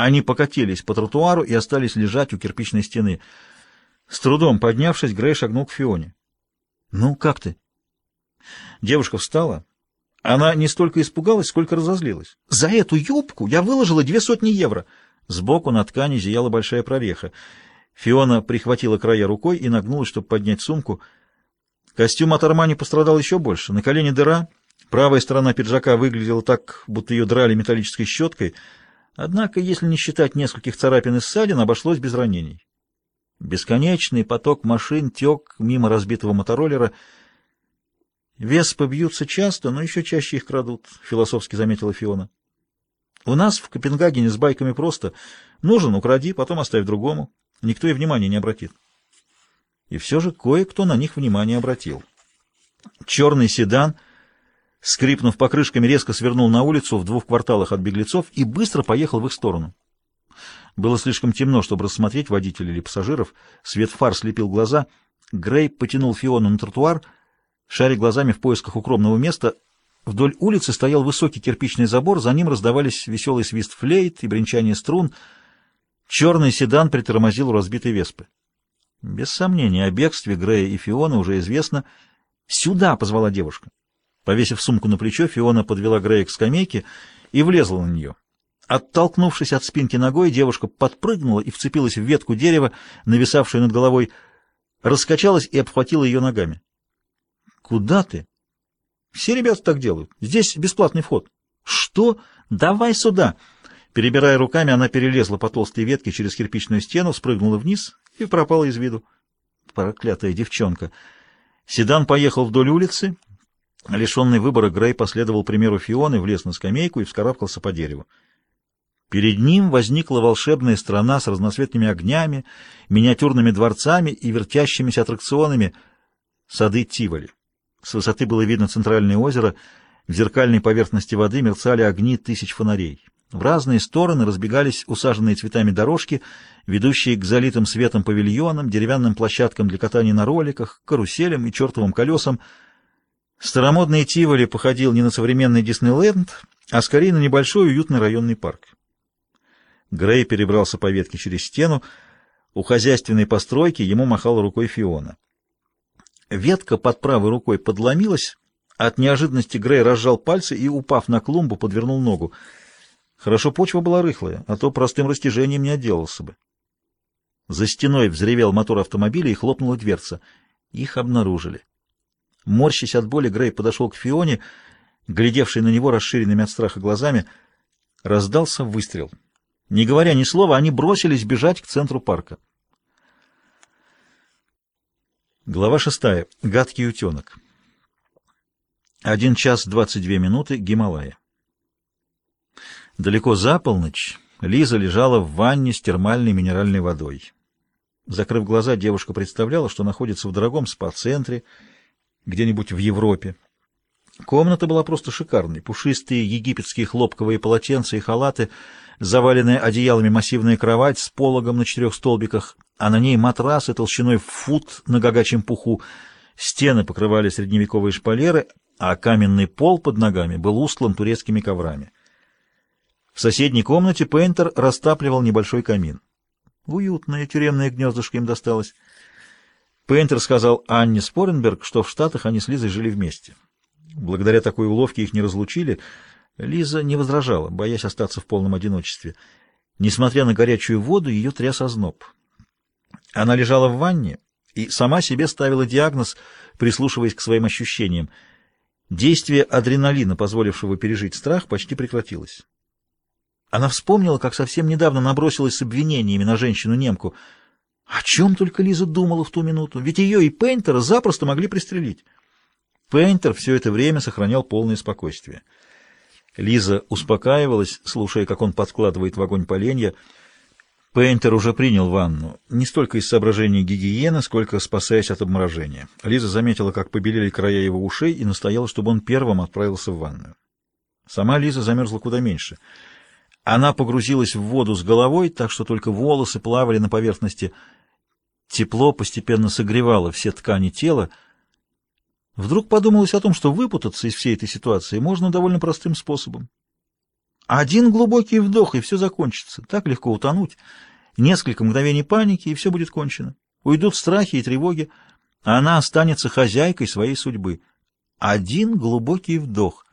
Они покатились по тротуару и остались лежать у кирпичной стены. С трудом поднявшись, Грей шагнул к Фионе. «Ну, как ты?» Девушка встала. Она не столько испугалась, сколько разозлилась. «За эту юбку я выложила две сотни евро!» Сбоку на ткани зияла большая прореха. Фиона прихватила края рукой и нагнулась, чтобы поднять сумку. Костюм от Армани пострадал еще больше. На колене дыра, правая сторона пиджака выглядела так, будто ее драли металлической щеткой. Однако, если не считать нескольких царапин и ссадин, обошлось без ранений. Бесконечный поток машин тек мимо разбитого мотороллера. «Веспы бьются часто, но еще чаще их крадут», — философски заметила Фиона. «У нас в Копенгагене с байками просто. Нужен — укради, потом оставь другому. Никто и внимания не обратит». И все же кое-кто на них внимание обратил. Черный седан, скрипнув покрышками, резко свернул на улицу в двух кварталах от беглецов и быстро поехал в их сторону. Было слишком темно, чтобы рассмотреть водителя или пассажиров. Свет фар слепил глаза. Грей потянул Фиону на тротуар, шаря глазами в поисках укромного места. Вдоль улицы стоял высокий кирпичный забор, за ним раздавались веселый свист флейт и бренчание струн. Черный седан притормозил у разбитой веспы. Без сомнения, о бегстве Грея и Фионы уже известно. «Сюда!» — позвала девушка. Повесив сумку на плечо, Фиона подвела Грея к скамейке и влезла на нее. Оттолкнувшись от спинки ногой, девушка подпрыгнула и вцепилась в ветку дерева, нависавшую над головой, раскачалась и обхватила ее ногами. «Куда ты?» «Все ребята так делают. Здесь бесплатный вход». «Что? Давай сюда!» Перебирая руками, она перелезла по толстой ветке через кирпичную стену, спрыгнула вниз и пропала из виду. Проклятая девчонка! Седан поехал вдоль улицы. Лишенный выбора, Грей последовал примеру Фионы, влез на скамейку и вскарабкался по дереву. Перед ним возникла волшебная страна с разноцветными огнями, миниатюрными дворцами и вертящимися аттракционами сады Тиволи. С высоты было видно центральное озеро, в зеркальной поверхности воды мерцали огни тысяч фонарей. В разные стороны разбегались усаженные цветами дорожки, ведущие к залитым светом павильонам, деревянным площадкам для катания на роликах, каруселям и чертовым колесам. Старомодный Тиволи походил не на современный Диснейленд, а скорее на небольшой уютный районный парк. Грей перебрался по ветке через стену. У хозяйственной постройки ему махала рукой Фиона. Ветка под правой рукой подломилась. От неожиданности Грей разжал пальцы и, упав на клумбу, подвернул ногу. Хорошо почва была рыхлая, а то простым растяжением не отделался бы. За стеной взревел мотор автомобиля и хлопнула дверца. Их обнаружили. Морщась от боли, Грей подошел к Фионе, глядевшей на него расширенными от страха глазами. Раздался выстрел. Не говоря ни слова, они бросились бежать к центру парка. Глава шестая. Гадкий утенок. Один час двадцать две минуты. Гималая. Далеко за полночь Лиза лежала в ванне с термальной минеральной водой. Закрыв глаза, девушка представляла, что находится в дорогом спа-центре, где-нибудь в Европе. Комната была просто шикарной. Пушистые египетские хлопковые полотенца и халаты — заваленная одеялами массивная кровать с пологом на четырех столбиках, а на ней матрасы толщиной в фут на гагачем пуху. Стены покрывали средневековые шпалеры, а каменный пол под ногами был устлан турецкими коврами. В соседней комнате Пейнтер растапливал небольшой камин. Уютное тюремное гнездышко им досталось. Пейнтер сказал Анне Споренберг, что в Штатах они с Лизой жили вместе. Благодаря такой уловке их не разлучили — Лиза не возражала, боясь остаться в полном одиночестве. Несмотря на горячую воду, ее тряс озноб. Она лежала в ванне и сама себе ставила диагноз, прислушиваясь к своим ощущениям. Действие адреналина, позволившего пережить страх, почти прекратилось. Она вспомнила, как совсем недавно набросилась с обвинениями на женщину-немку. О чем только Лиза думала в ту минуту, ведь ее и Пейнтера запросто могли пристрелить. Пейнтер все это время сохранял полное спокойствие. Лиза успокаивалась, слушая, как он подкладывает в огонь поленья. Пейнтер уже принял ванну, не столько из соображений гигиены, сколько спасаясь от обморожения. Лиза заметила, как побелели края его ушей, и настояла, чтобы он первым отправился в ванную. Сама Лиза замерзла куда меньше. Она погрузилась в воду с головой, так что только волосы плавали на поверхности. Тепло постепенно согревало все ткани тела, Вдруг подумалось о том, что выпутаться из всей этой ситуации можно довольно простым способом. Один глубокий вдох, и все закончится. Так легко утонуть. Несколько мгновений паники, и все будет кончено. Уйдут страхи и тревоги, она останется хозяйкой своей судьбы. Один глубокий вдох.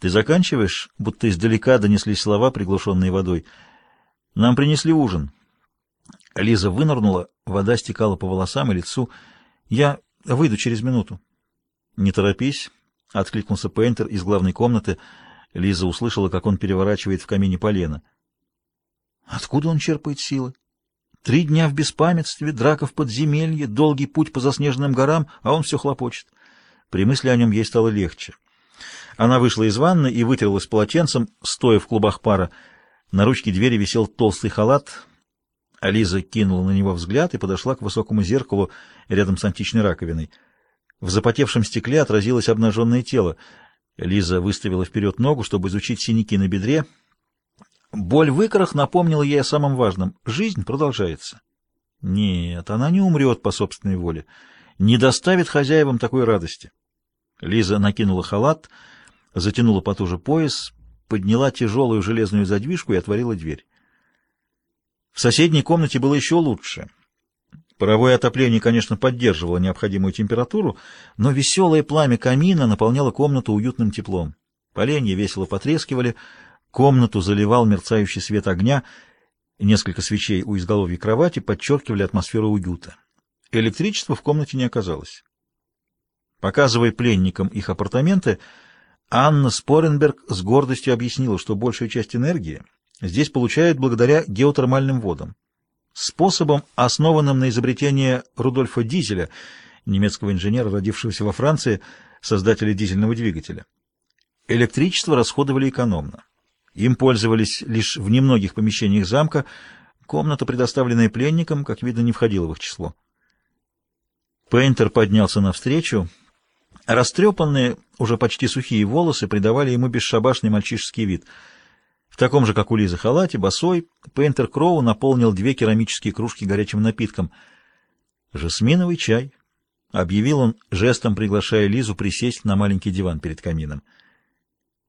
Ты заканчиваешь, будто издалека донеслись слова, приглушенные водой. Нам принесли ужин. Лиза вынырнула, вода стекала по волосам и лицу. Я выйду через минуту. Не торопись, — откликнулся Пейнтер из главной комнаты. Лиза услышала, как он переворачивает в камине полено. Откуда он черпает силы? Три дня в беспамятстве, драка в подземелье, долгий путь по заснеженным горам, а он все хлопочет. При мысли о нем ей стало легче. Она вышла из ванны и вытерлась полотенцем, стоя в клубах пара. На ручке двери висел толстый халат. Ализа кинула на него взгляд и подошла к высокому зеркалу рядом с античной раковиной. В запотевшем стекле отразилось обнаженное тело. Лиза выставила вперед ногу, чтобы изучить синяки на бедре. Боль в икрах напомнила ей о самом важном. Жизнь продолжается. Нет, она не умрет по собственной воле. Не доставит хозяевам такой радости. Лиза накинула халат, затянула потуже пояс, подняла тяжелую железную задвижку и отворила дверь. В соседней комнате было еще лучше. Паровое отопление, конечно, поддерживало необходимую температуру, но веселое пламя камина наполняло комнату уютным теплом. Поленья весело потрескивали, комнату заливал мерцающий свет огня, несколько свечей у изголовья кровати подчеркивали атмосферу уюта. Электричества в комнате не оказалось. Показывая пленникам их апартаменты, Анна Споренберг с гордостью объяснила, что большую часть энергии здесь получают благодаря геотермальным водам способом, основанным на изобретении Рудольфа Дизеля, немецкого инженера, родившегося во Франции, создателя дизельного двигателя. Электричество расходовали экономно. Им пользовались лишь в немногих помещениях замка, комната, предоставленная пленникам, как видно, не входила в их число. Пейнтер поднялся навстречу. Растрепанные, уже почти сухие волосы придавали ему бесшабашный мальчишеский вид — в таком же, как у Лизы, халате, босой, Пейнтер Кроу наполнил две керамические кружки горячим напитком. «Жасминовый чай», — объявил он, жестом приглашая Лизу присесть на маленький диван перед камином.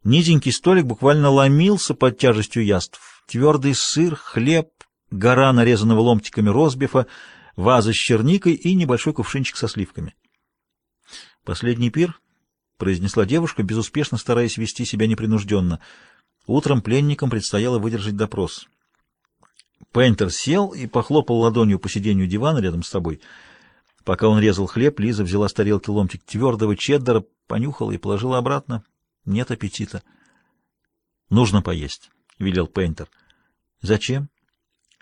Низенький столик буквально ломился под тяжестью яств. Твердый сыр, хлеб, гора нарезанного ломтиками розбифа, ваза с черникой и небольшой кувшинчик со сливками. «Последний пир», — произнесла девушка, безуспешно стараясь вести себя непринужденно — Утром пленникам предстояло выдержать допрос. Пейнтер сел и похлопал ладонью по сиденью дивана рядом с собой. Пока он резал хлеб, Лиза взяла с тарелки ломтик твердого чеддера, понюхала и положила обратно. Нет аппетита. «Нужно поесть», — велел Пейнтер. «Зачем?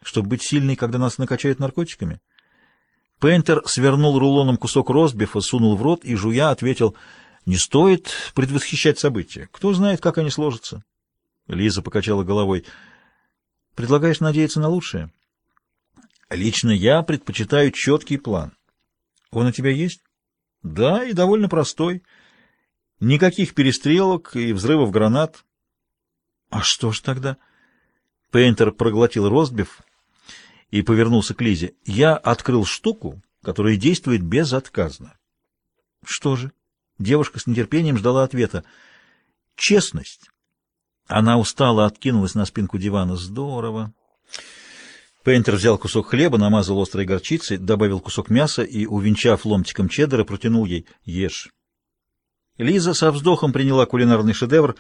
Чтобы быть сильной, когда нас накачают наркотиками?» Пейнтер свернул рулоном кусок ростбифа, сунул в рот и, жуя, ответил, «Не стоит предвосхищать события. Кто знает, как они сложатся». Лиза покачала головой. «Предлагаешь надеяться на лучшее?» «Лично я предпочитаю четкий план. Он у тебя есть?» «Да, и довольно простой. Никаких перестрелок и взрывов гранат». «А что ж тогда?» Пейнтер проглотил ростбиф и повернулся к Лизе. «Я открыл штуку, которая действует безотказно». «Что же?» Девушка с нетерпением ждала ответа. «Честность». Она устало откинулась на спинку дивана. Здорово. Пейнтер взял кусок хлеба, намазал острой горчицей, добавил кусок мяса и, увенчав ломтиком чеддера, протянул ей «Ешь». Лиза со вздохом приняла кулинарный шедевр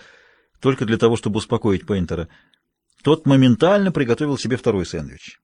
только для того, чтобы успокоить Пейнтера. Тот моментально приготовил себе второй сэндвич.